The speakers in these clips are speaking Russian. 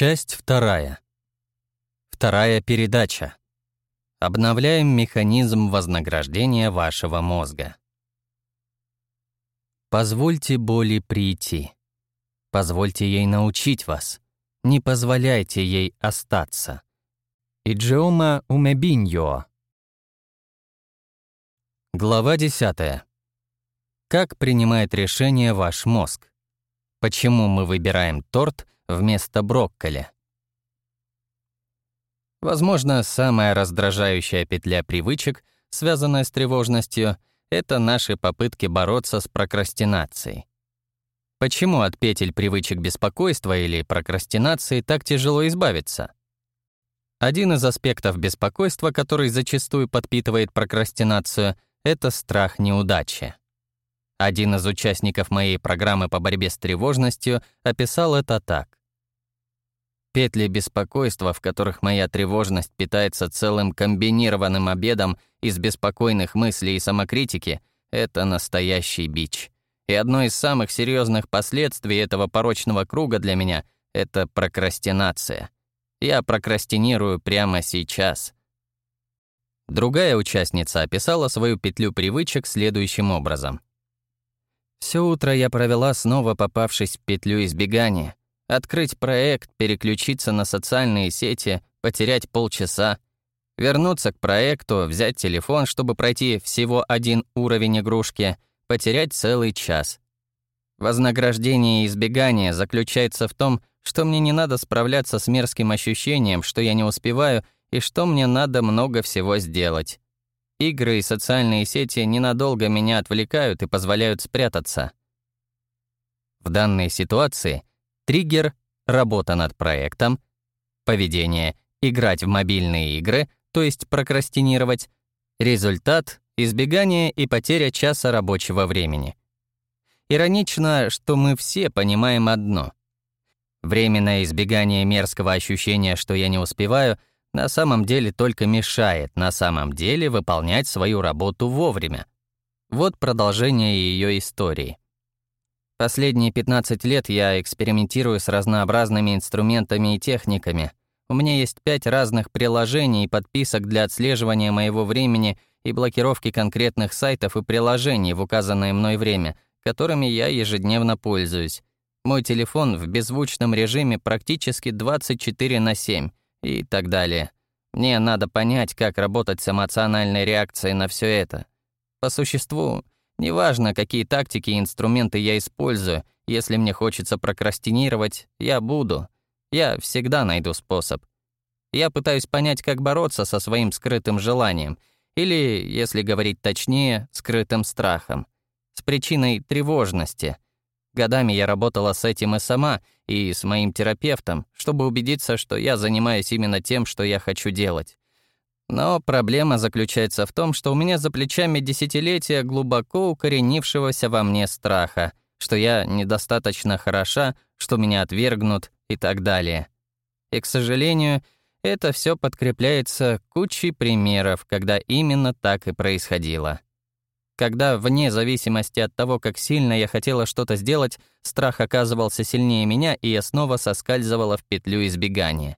Часть вторая. Вторая передача. Обновляем механизм вознаграждения вашего мозга. Позвольте боли прийти. Позвольте ей научить вас. Не позволяйте ей остаться. Иджиома Умебиньо. Глава 10. Как принимает решение ваш мозг? Почему мы выбираем торт вместо брокколи? Возможно, самая раздражающая петля привычек, связанная с тревожностью, это наши попытки бороться с прокрастинацией. Почему от петель привычек беспокойства или прокрастинации так тяжело избавиться? Один из аспектов беспокойства, который зачастую подпитывает прокрастинацию, это страх неудачи. Один из участников моей программы по борьбе с тревожностью описал это так. Петли беспокойства, в которых моя тревожность питается целым комбинированным обедом из беспокойных мыслей и самокритики, это настоящий бич. И одно из самых серьезных последствий этого порочного круга для меня — это прокрастинация. Я прокрастинирую прямо сейчас. Другая участница описала свою петлю привычек следующим образом. Все утро я провела, снова попавшись в петлю избегания. Открыть проект, переключиться на социальные сети, потерять полчаса. Вернуться к проекту, взять телефон, чтобы пройти всего один уровень игрушки, потерять целый час. Вознаграждение избегания заключается в том, что мне не надо справляться с мерзким ощущением, что я не успеваю, и что мне надо много всего сделать. Игры и социальные сети ненадолго меня отвлекают и позволяют спрятаться. В данной ситуации триггер — работа над проектом, поведение — играть в мобильные игры, то есть прокрастинировать, результат — избегание и потеря часа рабочего времени. Иронично, что мы все понимаем одно. Временное избегание мерзкого ощущения, что я не успеваю — на самом деле только мешает на самом деле выполнять свою работу вовремя. Вот продолжение ее истории. Последние 15 лет я экспериментирую с разнообразными инструментами и техниками. У меня есть пять разных приложений и подписок для отслеживания моего времени и блокировки конкретных сайтов и приложений в указанное мной время, которыми я ежедневно пользуюсь. Мой телефон в беззвучном режиме практически 24 на 7, и так далее. Мне надо понять, как работать с эмоциональной реакцией на все это. По существу, неважно, какие тактики и инструменты я использую, если мне хочется прокрастинировать, я буду. Я всегда найду способ. Я пытаюсь понять, как бороться со своим скрытым желанием, или, если говорить точнее, скрытым страхом, с причиной тревожности — Годами я работала с этим и сама, и с моим терапевтом, чтобы убедиться, что я занимаюсь именно тем, что я хочу делать. Но проблема заключается в том, что у меня за плечами десятилетия глубоко укоренившегося во мне страха, что я недостаточно хороша, что меня отвергнут и так далее. И, к сожалению, это все подкрепляется кучей примеров, когда именно так и происходило когда, вне зависимости от того, как сильно я хотела что-то сделать, страх оказывался сильнее меня, и я снова соскальзывала в петлю избегания.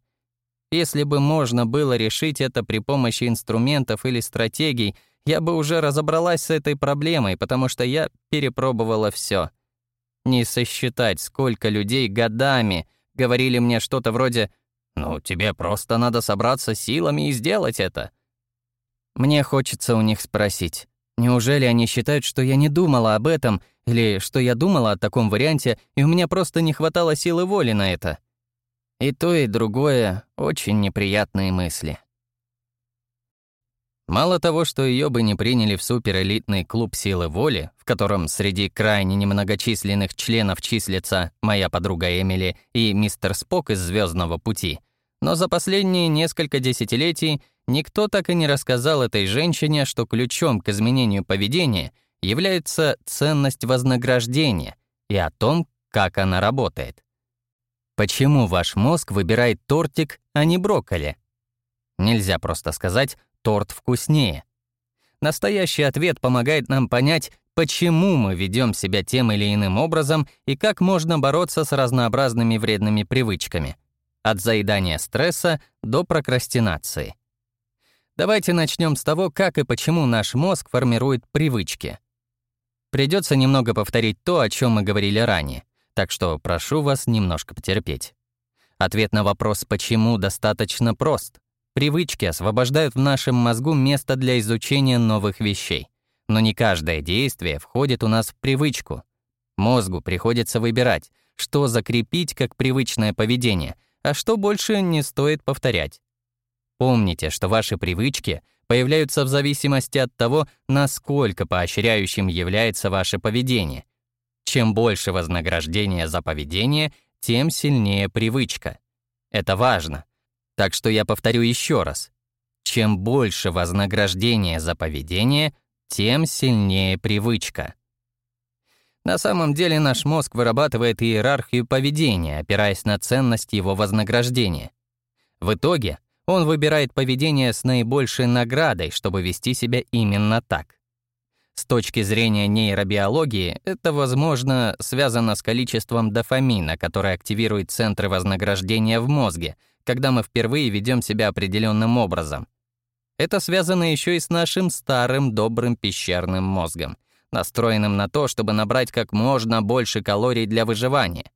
Если бы можно было решить это при помощи инструментов или стратегий, я бы уже разобралась с этой проблемой, потому что я перепробовала все. Не сосчитать, сколько людей годами говорили мне что-то вроде «Ну, тебе просто надо собраться силами и сделать это». Мне хочется у них спросить, Неужели они считают, что я не думала об этом, или что я думала о таком варианте, и у меня просто не хватало силы воли на это? И то, и другое — очень неприятные мысли. Мало того, что ее бы не приняли в суперэлитный клуб силы воли, в котором среди крайне немногочисленных членов числятся моя подруга Эмили и мистер Спок из Звездного пути, но за последние несколько десятилетий Никто так и не рассказал этой женщине, что ключом к изменению поведения является ценность вознаграждения и о том, как она работает. Почему ваш мозг выбирает тортик, а не брокколи? Нельзя просто сказать «торт вкуснее». Настоящий ответ помогает нам понять, почему мы ведем себя тем или иным образом и как можно бороться с разнообразными вредными привычками. от заедания стресса до прокрастинации. Давайте начнем с того, как и почему наш мозг формирует привычки. Придется немного повторить то, о чем мы говорили ранее, так что прошу вас немножко потерпеть. Ответ на вопрос «почему» достаточно прост. Привычки освобождают в нашем мозгу место для изучения новых вещей. Но не каждое действие входит у нас в привычку. Мозгу приходится выбирать, что закрепить как привычное поведение, а что больше не стоит повторять. Помните, что ваши привычки появляются в зависимости от того, насколько поощряющим является ваше поведение. Чем больше вознаграждения за поведение, тем сильнее привычка. Это важно. Так что я повторю еще раз. Чем больше вознаграждения за поведение, тем сильнее привычка. На самом деле наш мозг вырабатывает иерархию поведения, опираясь на ценность его вознаграждения. В итоге он выбирает поведение с наибольшей наградой, чтобы вести себя именно так. С точки зрения нейробиологии, это, возможно, связано с количеством дофамина, который активирует центры вознаграждения в мозге, когда мы впервые ведем себя определенным образом. Это связано еще и с нашим старым добрым пещерным мозгом, настроенным на то, чтобы набрать как можно больше калорий для выживания.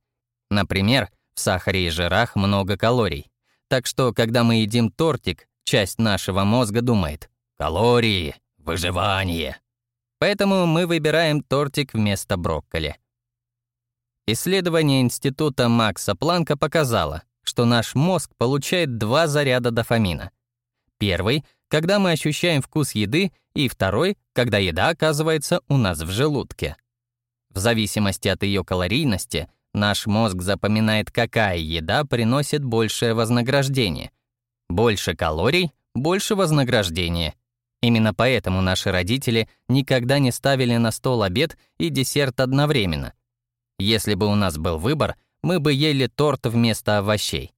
Например, в сахаре и жирах много калорий. Так что, когда мы едим тортик, часть нашего мозга думает «калории, выживание». Поэтому мы выбираем тортик вместо брокколи. Исследование Института Макса Планка показало, что наш мозг получает два заряда дофамина. Первый — когда мы ощущаем вкус еды, и второй — когда еда оказывается у нас в желудке. В зависимости от ее калорийности Наш мозг запоминает, какая еда приносит большее вознаграждение. Больше калорий — больше вознаграждения. Именно поэтому наши родители никогда не ставили на стол обед и десерт одновременно. Если бы у нас был выбор, мы бы ели торт вместо овощей.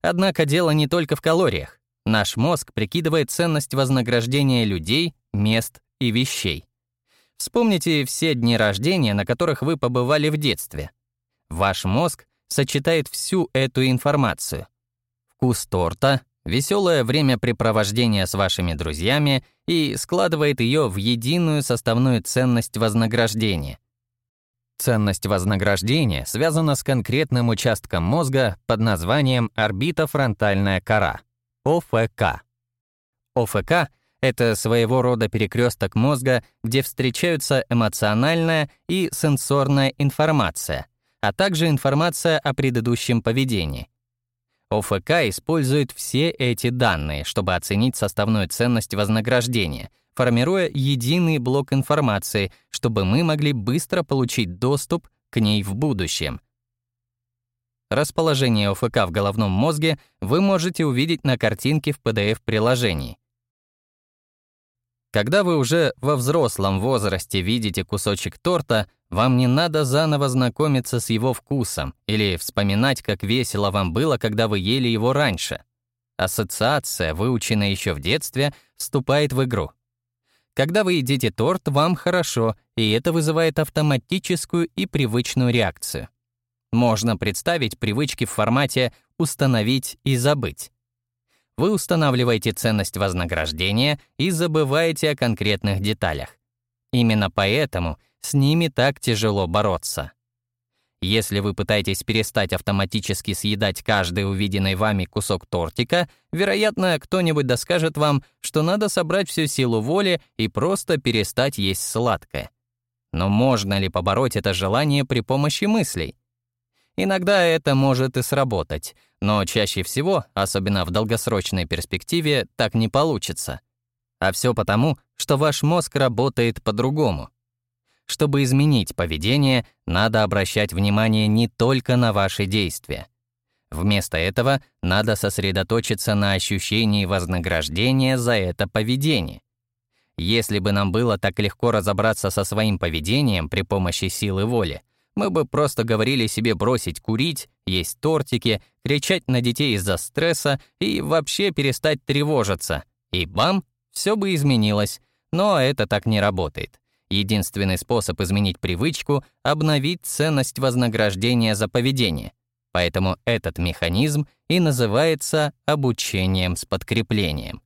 Однако дело не только в калориях. Наш мозг прикидывает ценность вознаграждения людей, мест и вещей. Вспомните все дни рождения, на которых вы побывали в детстве — Ваш мозг сочетает всю эту информацию. Вкус торта, веселое времяпрепровождение с вашими друзьями и складывает ее в единую составную ценность вознаграждения. Ценность вознаграждения связана с конкретным участком мозга под названием орбитофронтальная кора — ОФК. ОФК — это своего рода перекресток мозга, где встречаются эмоциональная и сенсорная информация, а также информация о предыдущем поведении. ОФК использует все эти данные, чтобы оценить составную ценность вознаграждения, формируя единый блок информации, чтобы мы могли быстро получить доступ к ней в будущем. Расположение ОФК в головном мозге вы можете увидеть на картинке в PDF-приложении. Когда вы уже во взрослом возрасте видите кусочек торта, вам не надо заново знакомиться с его вкусом или вспоминать, как весело вам было, когда вы ели его раньше. Ассоциация, выученная еще в детстве, вступает в игру. Когда вы едите торт, вам хорошо, и это вызывает автоматическую и привычную реакцию. Можно представить привычки в формате «установить и забыть». Вы устанавливаете ценность вознаграждения и забываете о конкретных деталях. Именно поэтому — с ними так тяжело бороться. Если вы пытаетесь перестать автоматически съедать каждый увиденный вами кусок тортика, вероятно, кто-нибудь доскажет вам, что надо собрать всю силу воли и просто перестать есть сладкое. Но можно ли побороть это желание при помощи мыслей? Иногда это может и сработать, но чаще всего, особенно в долгосрочной перспективе, так не получится. А все потому, что ваш мозг работает по-другому. Чтобы изменить поведение, надо обращать внимание не только на ваши действия. Вместо этого надо сосредоточиться на ощущении вознаграждения за это поведение. Если бы нам было так легко разобраться со своим поведением при помощи силы воли, мы бы просто говорили себе бросить курить, есть тортики, кричать на детей из-за стресса и вообще перестать тревожиться. И бам, все бы изменилось. Но это так не работает. Единственный способ изменить привычку — обновить ценность вознаграждения за поведение. Поэтому этот механизм и называется обучением с подкреплением.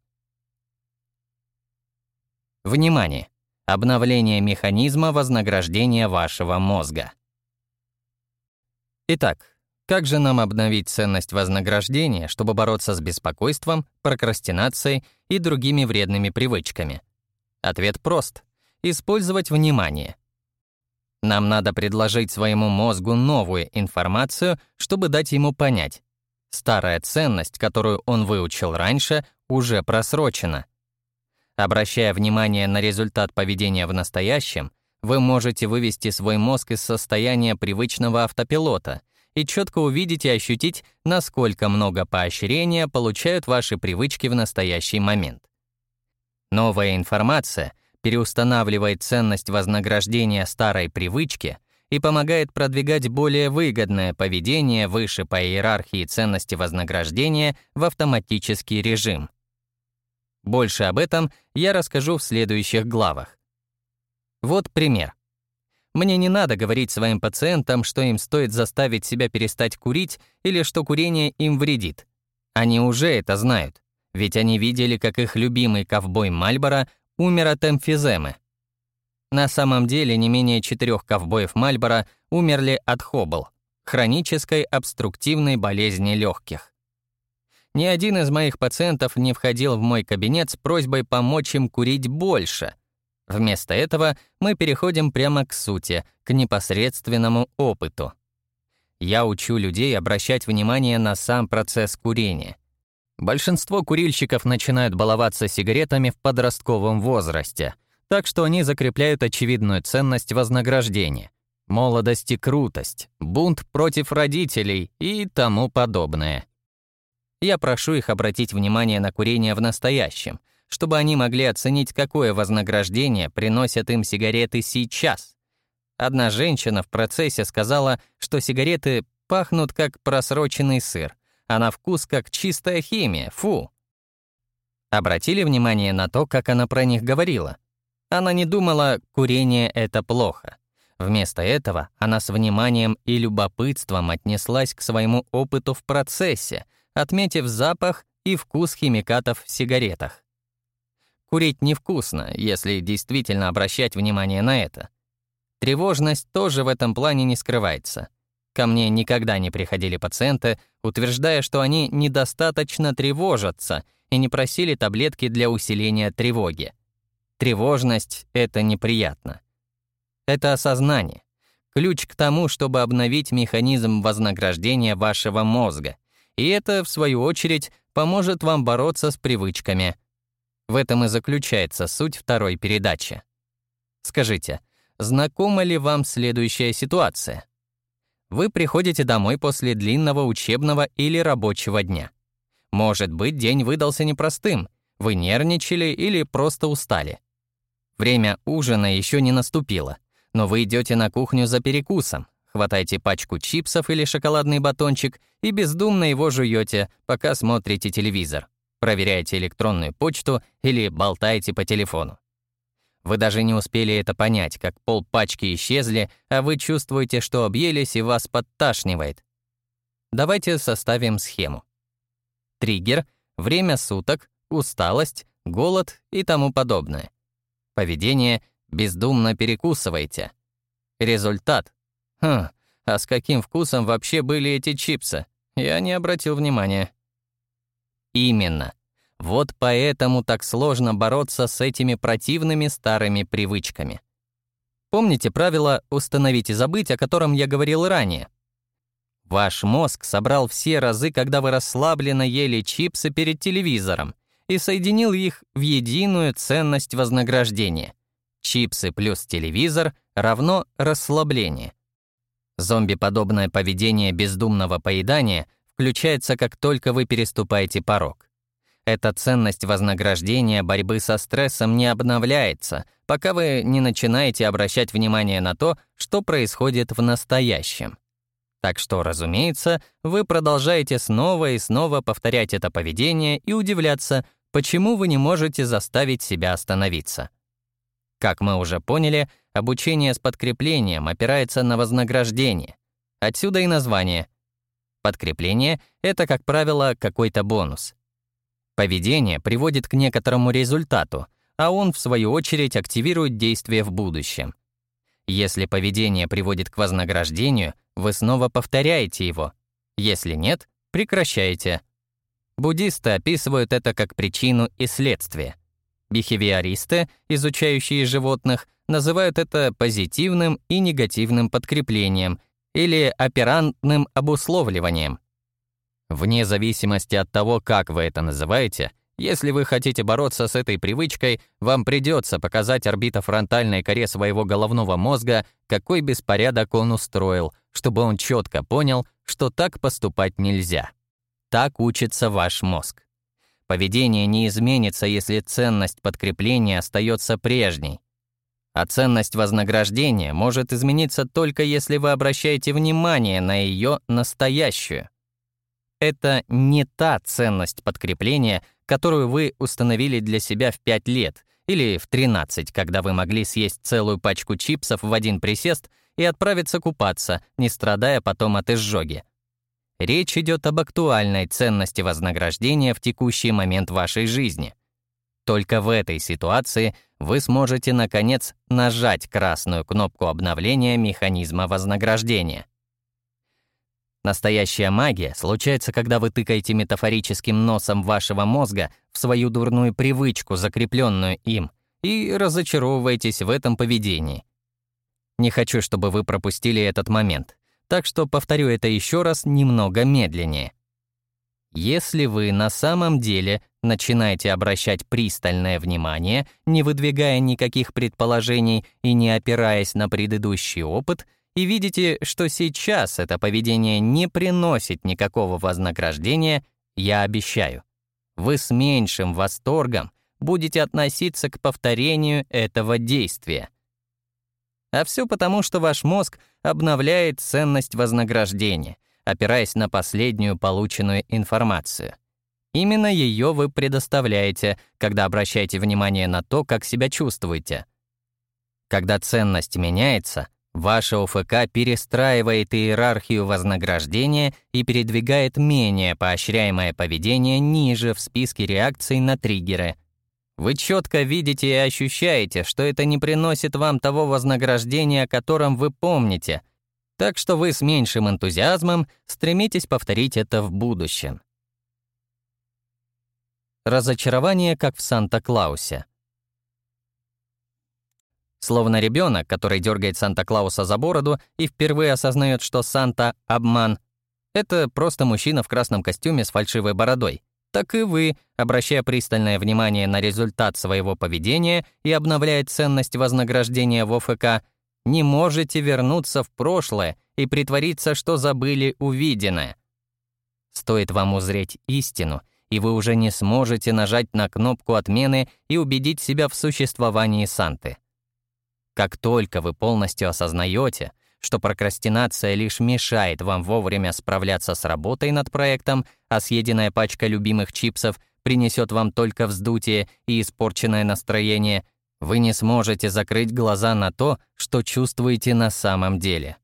Внимание! Обновление механизма вознаграждения вашего мозга. Итак, как же нам обновить ценность вознаграждения, чтобы бороться с беспокойством, прокрастинацией и другими вредными привычками? Ответ прост — использовать внимание. Нам надо предложить своему мозгу новую информацию, чтобы дать ему понять. Старая ценность, которую он выучил раньше, уже просрочена — Обращая внимание на результат поведения в настоящем, вы можете вывести свой мозг из состояния привычного автопилота и четко увидеть и ощутить, насколько много поощрения получают ваши привычки в настоящий момент. Новая информация переустанавливает ценность вознаграждения старой привычки и помогает продвигать более выгодное поведение выше по иерархии ценности вознаграждения в автоматический режим. Больше об этом я расскажу в следующих главах. Вот пример. Мне не надо говорить своим пациентам, что им стоит заставить себя перестать курить или что курение им вредит. Они уже это знают, ведь они видели, как их любимый ковбой Мальборо умер от эмфиземы. На самом деле не менее четырех ковбоев Мальборо умерли от хоббл, хронической обструктивной болезни легких. Ни один из моих пациентов не входил в мой кабинет с просьбой помочь им курить больше. Вместо этого мы переходим прямо к сути, к непосредственному опыту. Я учу людей обращать внимание на сам процесс курения. Большинство курильщиков начинают баловаться сигаретами в подростковом возрасте, так что они закрепляют очевидную ценность вознаграждения. Молодость и крутость, бунт против родителей и тому подобное я прошу их обратить внимание на курение в настоящем, чтобы они могли оценить, какое вознаграждение приносят им сигареты сейчас. Одна женщина в процессе сказала, что сигареты пахнут как просроченный сыр, а на вкус как чистая химия, фу. Обратили внимание на то, как она про них говорила? Она не думала, курение — это плохо. Вместо этого она с вниманием и любопытством отнеслась к своему опыту в процессе, отметив запах и вкус химикатов в сигаретах. Курить невкусно, если действительно обращать внимание на это. Тревожность тоже в этом плане не скрывается. Ко мне никогда не приходили пациенты, утверждая, что они недостаточно тревожатся и не просили таблетки для усиления тревоги. Тревожность — это неприятно. Это осознание. Ключ к тому, чтобы обновить механизм вознаграждения вашего мозга — и это, в свою очередь, поможет вам бороться с привычками. В этом и заключается суть второй передачи. Скажите, знакома ли вам следующая ситуация? Вы приходите домой после длинного учебного или рабочего дня. Может быть, день выдался непростым, вы нервничали или просто устали. Время ужина еще не наступило, но вы идете на кухню за перекусом, Хватайте пачку чипсов или шоколадный батончик и бездумно его жуете, пока смотрите телевизор, проверяете электронную почту или болтаете по телефону. Вы даже не успели это понять, как пол пачки исчезли, а вы чувствуете, что объелись и вас подташнивает. Давайте составим схему. Триггер, время суток, усталость, голод и тому подобное. Поведение — бездумно перекусывайте. Результат Хм, а с каким вкусом вообще были эти чипсы? Я не обратил внимания. Именно. Вот поэтому так сложно бороться с этими противными старыми привычками. Помните правило «установить и забыть», о котором я говорил ранее? Ваш мозг собрал все разы, когда вы расслабленно ели чипсы перед телевизором, и соединил их в единую ценность вознаграждения. Чипсы плюс телевизор равно расслабление — Зомби-подобное поведение бездумного поедания включается, как только вы переступаете порог. Эта ценность вознаграждения борьбы со стрессом не обновляется, пока вы не начинаете обращать внимание на то, что происходит в настоящем. Так что, разумеется, вы продолжаете снова и снова повторять это поведение и удивляться, почему вы не можете заставить себя остановиться. Как мы уже поняли, Обучение с подкреплением опирается на вознаграждение. Отсюда и название. Подкрепление — это, как правило, какой-то бонус. Поведение приводит к некоторому результату, а он, в свою очередь, активирует действие в будущем. Если поведение приводит к вознаграждению, вы снова повторяете его. Если нет, прекращаете. Буддисты описывают это как причину и следствие. Бихевиористы, изучающие животных, называют это позитивным и негативным подкреплением или оперантным обусловливанием. Вне зависимости от того, как вы это называете, если вы хотите бороться с этой привычкой, вам придется показать орбитофронтальной коре своего головного мозга, какой беспорядок он устроил, чтобы он четко понял, что так поступать нельзя. Так учится ваш мозг. Поведение не изменится, если ценность подкрепления остается прежней. А ценность вознаграждения может измениться только если вы обращаете внимание на ее настоящую. Это не та ценность подкрепления, которую вы установили для себя в 5 лет или в 13, когда вы могли съесть целую пачку чипсов в один присест и отправиться купаться, не страдая потом от изжоги. Речь идет об актуальной ценности вознаграждения в текущий момент вашей жизни. Только в этой ситуации вы сможете, наконец, нажать красную кнопку обновления механизма вознаграждения. Настоящая магия случается, когда вы тыкаете метафорическим носом вашего мозга в свою дурную привычку, закрепленную им, и разочаровываетесь в этом поведении. Не хочу, чтобы вы пропустили этот момент, так что повторю это еще раз немного медленнее. Если вы на самом деле начинаете обращать пристальное внимание, не выдвигая никаких предположений и не опираясь на предыдущий опыт, и видите, что сейчас это поведение не приносит никакого вознаграждения, я обещаю, вы с меньшим восторгом будете относиться к повторению этого действия. А все потому, что ваш мозг обновляет ценность вознаграждения, опираясь на последнюю полученную информацию. Именно ее вы предоставляете, когда обращаете внимание на то, как себя чувствуете. Когда ценность меняется, ваша ОФК перестраивает иерархию вознаграждения и передвигает менее поощряемое поведение ниже в списке реакций на триггеры. Вы четко видите и ощущаете, что это не приносит вам того вознаграждения, о котором вы помните, так что вы с меньшим энтузиазмом стремитесь повторить это в будущем. Разочарование, как в Санта-Клаусе. Словно ребенок, который дергает Санта-Клауса за бороду и впервые осознает, что Санта — обман. Это просто мужчина в красном костюме с фальшивой бородой. Так и вы, обращая пристальное внимание на результат своего поведения и обновляя ценность вознаграждения в ОФК, не можете вернуться в прошлое и притвориться, что забыли увиденное. Стоит вам узреть истину — и вы уже не сможете нажать на кнопку отмены и убедить себя в существовании Санты. Как только вы полностью осознаете, что прокрастинация лишь мешает вам вовремя справляться с работой над проектом, а съеденная пачка любимых чипсов принесет вам только вздутие и испорченное настроение, вы не сможете закрыть глаза на то, что чувствуете на самом деле.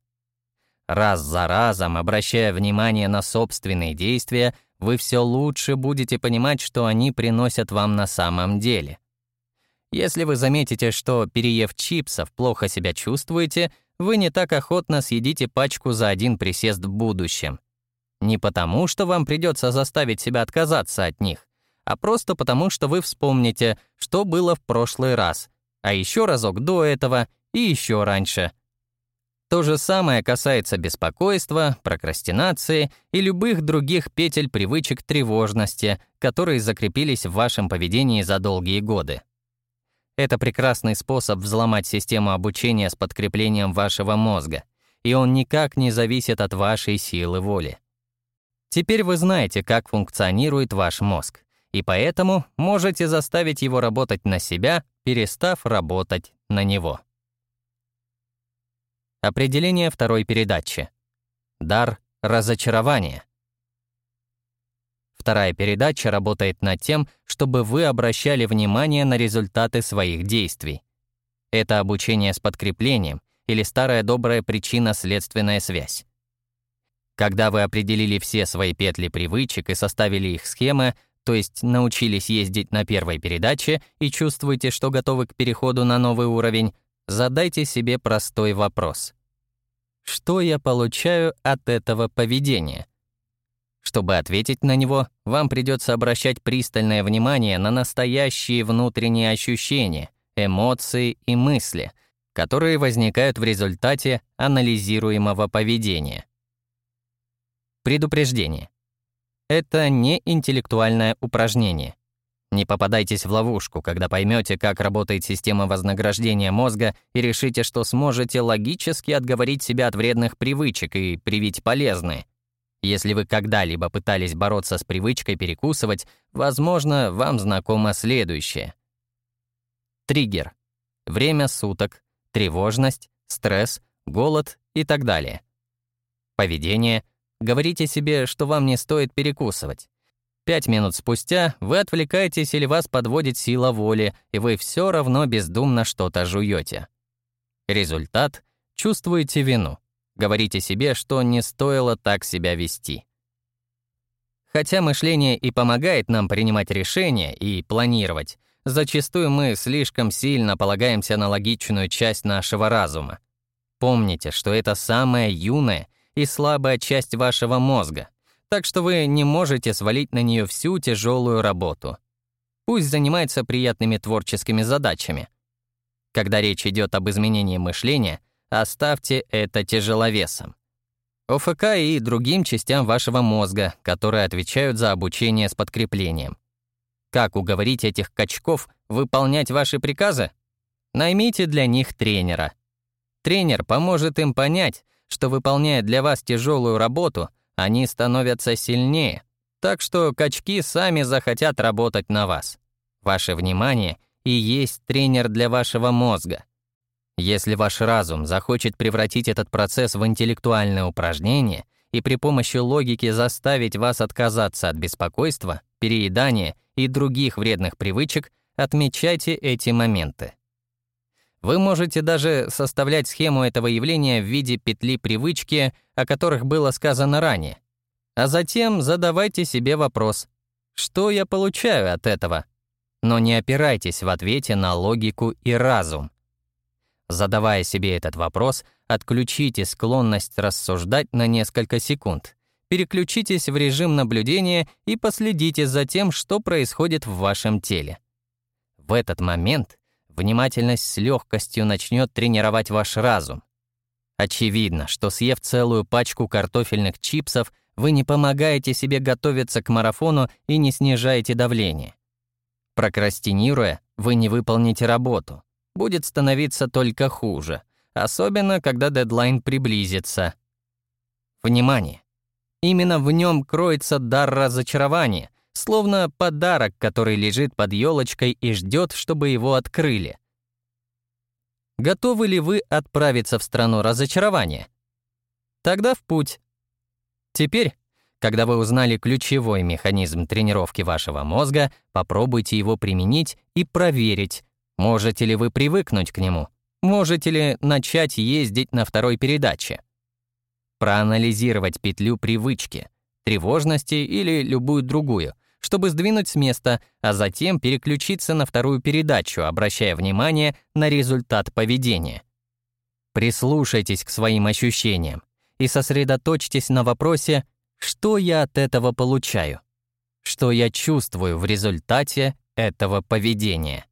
Раз за разом, обращая внимание на собственные действия, вы все лучше будете понимать, что они приносят вам на самом деле. Если вы заметите, что, переев чипсов, плохо себя чувствуете, вы не так охотно съедите пачку за один присест в будущем. Не потому, что вам придется заставить себя отказаться от них, а просто потому, что вы вспомните, что было в прошлый раз, а еще разок до этого и еще раньше — то же самое касается беспокойства, прокрастинации и любых других петель привычек тревожности, которые закрепились в вашем поведении за долгие годы. Это прекрасный способ взломать систему обучения с подкреплением вашего мозга, и он никак не зависит от вашей силы воли. Теперь вы знаете, как функционирует ваш мозг, и поэтому можете заставить его работать на себя, перестав работать на него. Определение второй передачи. Дар разочарования. Вторая передача работает над тем, чтобы вы обращали внимание на результаты своих действий. Это обучение с подкреплением или старая добрая причина-следственная связь. Когда вы определили все свои петли привычек и составили их схемы, то есть научились ездить на первой передаче и чувствуете, что готовы к переходу на новый уровень, задайте себе простой вопрос. Что я получаю от этого поведения? Чтобы ответить на него, вам придется обращать пристальное внимание на настоящие внутренние ощущения, эмоции и мысли, которые возникают в результате анализируемого поведения. Предупреждение. Это не интеллектуальное упражнение. Не попадайтесь в ловушку, когда поймете, как работает система вознаграждения мозга и решите, что сможете логически отговорить себя от вредных привычек и привить полезные. Если вы когда-либо пытались бороться с привычкой перекусывать, возможно, вам знакомо следующее. Триггер. Время суток, тревожность, стресс, голод и так далее. Поведение. Говорите себе, что вам не стоит перекусывать. Пять минут спустя вы отвлекаетесь или вас подводит сила воли, и вы все равно бездумно что-то жуете. Результат — чувствуете вину. Говорите себе, что не стоило так себя вести. Хотя мышление и помогает нам принимать решения и планировать, зачастую мы слишком сильно полагаемся на логичную часть нашего разума. Помните, что это самая юная и слабая часть вашего мозга — так что вы не можете свалить на нее всю тяжелую работу. Пусть занимается приятными творческими задачами. Когда речь идет об изменении мышления, оставьте это тяжеловесом. ОФК и другим частям вашего мозга, которые отвечают за обучение с подкреплением. Как уговорить этих качков выполнять ваши приказы? Наймите для них тренера. Тренер поможет им понять, что выполняя для вас тяжелую работу — они становятся сильнее, так что качки сами захотят работать на вас. Ваше внимание и есть тренер для вашего мозга. Если ваш разум захочет превратить этот процесс в интеллектуальное упражнение и при помощи логики заставить вас отказаться от беспокойства, переедания и других вредных привычек, отмечайте эти моменты. Вы можете даже составлять схему этого явления в виде петли привычки, о которых было сказано ранее. А затем задавайте себе вопрос, что я получаю от этого? Но не опирайтесь в ответе на логику и разум. Задавая себе этот вопрос, отключите склонность рассуждать на несколько секунд. Переключитесь в режим наблюдения и последите за тем, что происходит в вашем теле. В этот момент внимательность с легкостью начнет тренировать ваш разум. Очевидно, что съев целую пачку картофельных чипсов, вы не помогаете себе готовиться к марафону и не снижаете давление. Прокрастинируя, вы не выполните работу. Будет становиться только хуже, особенно когда дедлайн приблизится. Внимание! Именно в нем кроется дар разочарования — словно подарок, который лежит под елочкой и ждет, чтобы его открыли. Готовы ли вы отправиться в страну разочарования? Тогда в путь. Теперь, когда вы узнали ключевой механизм тренировки вашего мозга, попробуйте его применить и проверить, можете ли вы привыкнуть к нему, можете ли начать ездить на второй передаче. Проанализировать петлю привычки, тревожности или любую другую, чтобы сдвинуть с места, а затем переключиться на вторую передачу, обращая внимание на результат поведения. Прислушайтесь к своим ощущениям и сосредоточьтесь на вопросе «что я от этого получаю?», что я чувствую в результате этого поведения.